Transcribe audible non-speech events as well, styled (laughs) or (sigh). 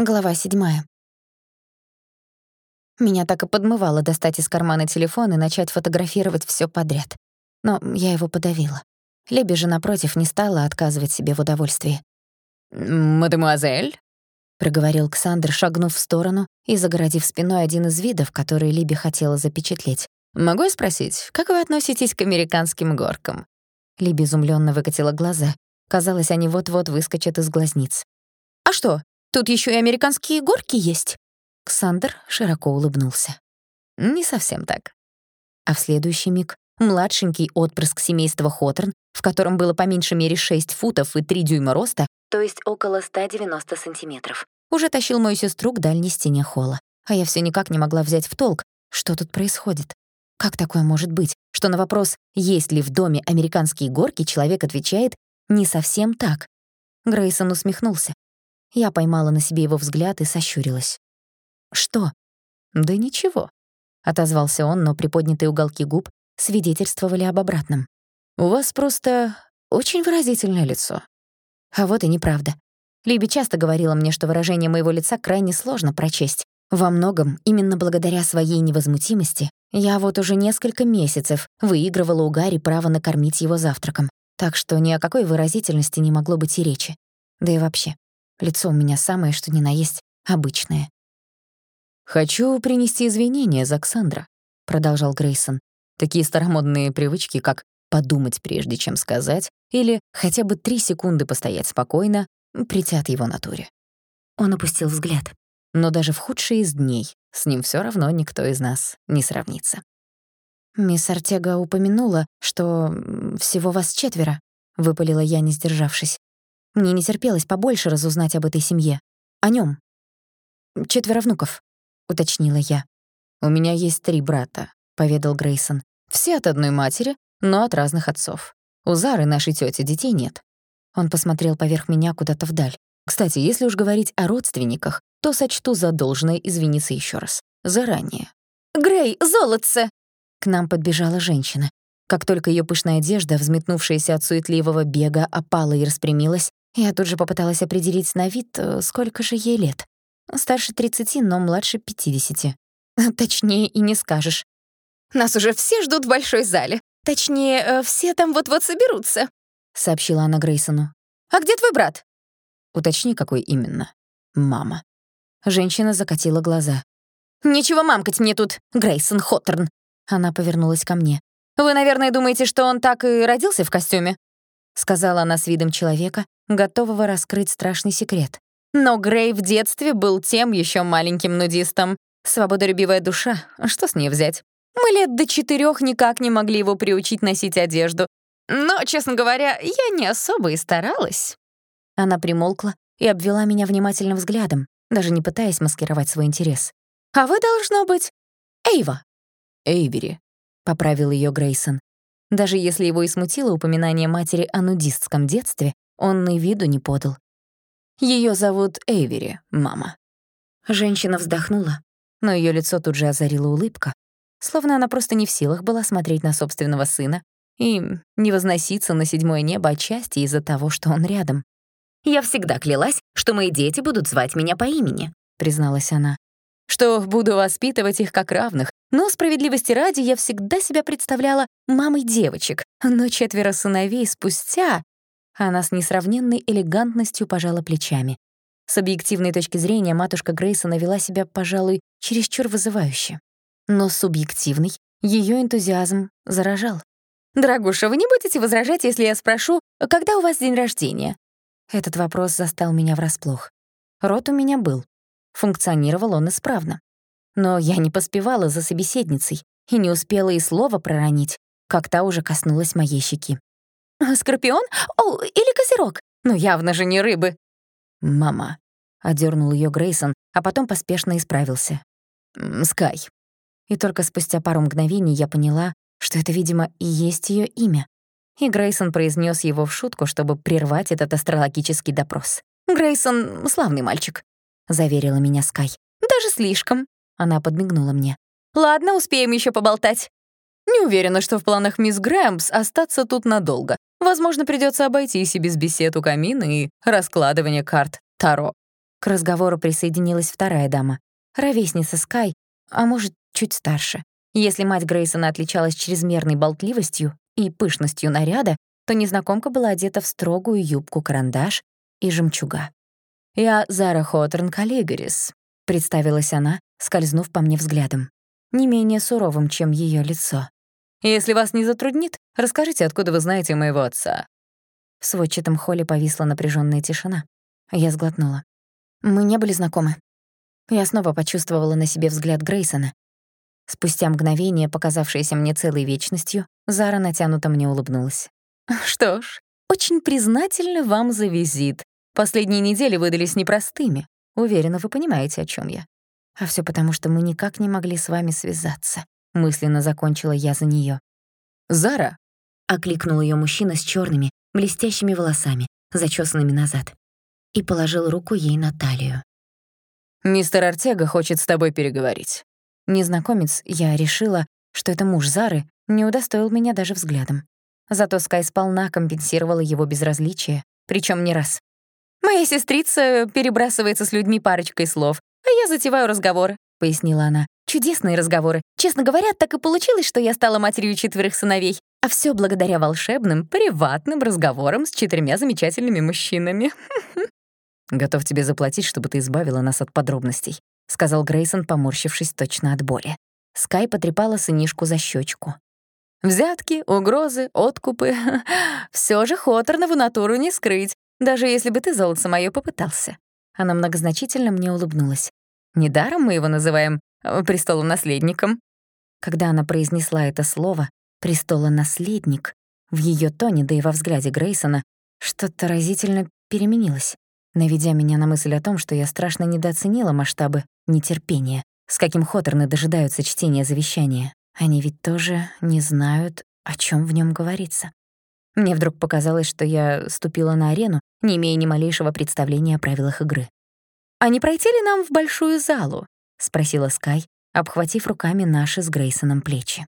Глава седьмая. Меня так и подмывало достать из кармана телефон и начать фотографировать всё подряд. Но я его подавила. Леби же, напротив, не стала отказывать себе в удовольствии. «Мадемуазель?» — проговорил Ксандр, шагнув в сторону и загородив спиной один из видов, который Либи хотела запечатлеть. «Могу я спросить, как вы относитесь к американским горкам?» Либи изумлённо выкатила глаза. Казалось, они вот-вот выскочат из глазниц. «А что, Тут еще и американские горки есть». Ксандр широко улыбнулся. «Не совсем так». А в следующий миг младшенький отпрыск семейства Хоторн, в котором было по меньшей мере 6 футов и 3 дюйма роста, то есть около 190 сантиметров, уже тащил мою сестру к дальней стене холла. А я все никак не могла взять в толк, что тут происходит. Как такое может быть, что на вопрос, есть ли в доме американские горки, человек отвечает «не совсем так». Грейсон усмехнулся. Я поймала на себе его взгляд и сощурилась. «Что?» «Да ничего», — отозвался он, но приподнятые уголки губ свидетельствовали об обратном. «У вас просто очень выразительное лицо». А вот и неправда. Либи часто говорила мне, что выражение моего лица крайне сложно прочесть. Во многом, именно благодаря своей невозмутимости, я вот уже несколько месяцев выигрывала у Гарри право накормить его завтраком, так что ни о какой выразительности не могло быть и речи. Да и вообще, Лицо у меня самое, что ни на есть, обычное. «Хочу принести извинения за Ксандра», — продолжал Грейсон. «Такие старомодные привычки, как подумать прежде, чем сказать, или хотя бы три секунды постоять спокойно, притят его натуре». Он опустил взгляд. Но даже в худшие из дней с ним всё равно никто из нас не сравнится. «Мисс Артега упомянула, что всего вас четверо», — выпалила я, не сдержавшись. Мне не терпелось побольше разузнать об этой семье. О нём. «Четверо внуков», — уточнила я. «У меня есть три брата», — поведал Грейсон. «Все от одной матери, но от разных отцов. У Зары, нашей тёти, детей нет». Он посмотрел поверх меня куда-то вдаль. «Кстати, если уж говорить о родственниках, то сочту за должное извиниться ещё раз. Заранее». «Грей, золотце!» К нам подбежала женщина. Как только её пышная одежда, взметнувшаяся от суетливого бега, опала и распрямилась, я тут же попыталась определить на вид, э, сколько же ей лет. Старше 30, но младше 50. (laughs) Точнее и не скажешь. Нас уже все ждут в большой зале. Точнее, э, все там вот-вот соберутся, сообщила она Грейсону. А где твой брат? Уточни, какой именно. Мама. Женщина закатила глаза. Нечего мамкать мне тут, Грейсон Хоттерн. Она повернулась ко мне. Вы, наверное, думаете, что он так и родился в костюме? Сказала она с видом человека, готового раскрыть страшный секрет. Но Грей в детстве был тем еще маленьким нудистом. Свободолюбивая душа, что с ней взять? Мы лет до четырех никак не могли его приучить носить одежду. Но, честно говоря, я не особо и старалась. Она примолкла и обвела меня внимательным взглядом, даже не пытаясь маскировать свой интерес. «А вы, должно быть, Эйва». «Эйвери», — поправил ее Грейсон. Даже если его и смутило упоминание матери о нудистском детстве, он и виду не подал. Ее зовут Эйвери, мама». Женщина вздохнула, но ее лицо тут же озарила улыбка, словно она просто не в силах была смотреть на собственного сына и не возноситься на седьмое небо отчасти из-за того, что он рядом. «Я всегда клялась, что мои дети будут звать меня по имени», — призналась она. «Что буду воспитывать их как равных, но справедливости ради я всегда себя представляла мамой девочек, но четверо сыновей спустя она с несравненной элегантностью пожала плечами. С объективной точки зрения матушка Грейсона вела себя, пожалуй, чересчур вызывающе. Но с субъективной ее энтузиазм заражал. «Дорогуша, вы не будете возражать, если я спрошу, когда у вас день рождения?» Этот вопрос застал меня врасплох. Рот у меня был. Функционировал он исправно. Но я не поспевала за собеседницей и не успела и слова проронить, как та уже коснулась моей щеки. «Скорпион? О, или козерог? Но явно же не рыбы». «Мама», — одернул ее Грейсон, а потом поспешно исправился. «Скай». И только спустя пару мгновений я поняла, что это, видимо, и есть ее имя. И Грейсон произнес его в шутку, чтобы прервать этот астрологический допрос. «Грейсон — славный мальчик», — заверила меня Скай. «Даже слишком». Она подмигнула мне. «Ладно, успеем еще поболтать». «Не уверена, что в планах мисс Грэмпс остаться тут надолго. Возможно, придется обойтись и без бесед у камина и раскладывания карт Таро». К разговору присоединилась вторая дама, ровесница Скай, а может, чуть старше. Если мать Грейсона отличалась чрезмерной болтливостью и пышностью наряда, то незнакомка была одета в строгую юбку-карандаш и жемчуга. «Я Зара Хоторн Каллигарис», — представилась она, скользнув по мне взглядом, не менее суровым, чем ее лицо. «Если вас не затруднит, расскажите, откуда вы знаете моего отца». В сводчатом холле повисла напряженная тишина. Я сглотнула. Мы не были знакомы. Я снова почувствовала на себе взгляд Грейсона. Спустя мгновение, показавшееся мне целой вечностью, Зара натянуто мне улыбнулась. «Что ж, очень признательна вам за визит. Последние недели выдались непростыми. Уверена, вы понимаете, о чем я. А все потому, что мы никак не могли с вами связаться. Мысленно закончила я за нее. «Зара!» — окликнул ее мужчина с черными, блестящими волосами, зачесанными назад, и положил руку ей на талию. «Мистер Артега хочет с тобой переговорить». Незнакомец, я решила, что это муж Зары, не удостоил меня даже взглядом. Зато Скай сполна компенсировала его безразличие, причем не раз. «Моя сестрица перебрасывается с людьми парочкой слов, я затеваю разговоры», — пояснила она. «Чудесные разговоры. Честно говоря, так и получилось, что я стала матерью четверых сыновей. А все благодаря волшебным, приватным разговорам с четырьмя замечательными мужчинами». (laughs) «Готов тебе заплатить, чтобы ты избавила нас от подробностей», — сказал Грейсон, поморщившись точно от боли. Скай потрепала сынишку за щечку. «Взятки, угрозы, откупы. (laughs) Все же Хоторнову натуру не скрыть, даже если бы ты, золото моё, попытался». Она многозначительно мне улыбнулась. «Недаром мы его называем э, престолонаследником». Когда она произнесла это слово «престолонаследник», в ее тоне, да и во взгляде Грейсона, что-то разительно переменилось наведя меня на мысль о том, что я страшно недооценила масштабы нетерпения, с каким Хоторны дожидаются чтения завещания. Они ведь тоже не знают, о чем в нем говорится. Мне вдруг показалось, что я ступила на арену, не имея ни малейшего представления о правилах игры. «А не пройти ли нам в большую залу?» — спросила Скай, обхватив руками наши с Грейсоном плечи.